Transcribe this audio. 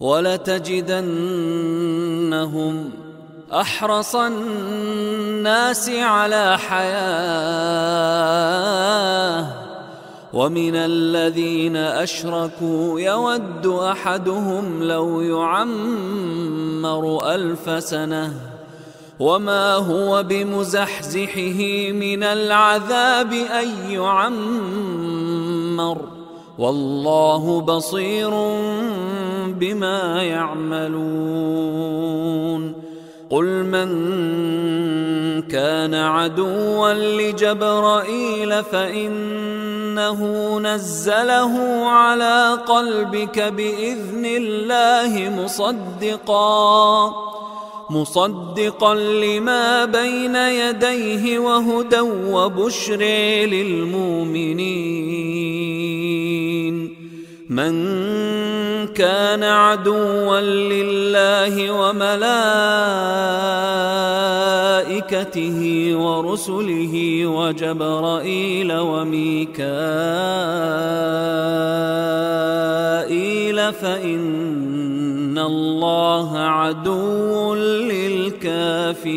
ولتجدنهم أحرص الناس على حياة. ومن الذين أشركوا يود أحدهم لو يعمر ألف سنة. وما هو بمزحزحه من العذاب أن يعمر. والله بصير بما يعملون. قل من كان عدوا لجبرائيل فإنه نزله على قلبك بإذن الله مصدقا مصدقا لما بين يديه وهدى وبشر للمؤمنين. من كان عدوا لله وملائكته ورسله وجبرائيل وميكائيل فإن الله عدو للكافرين.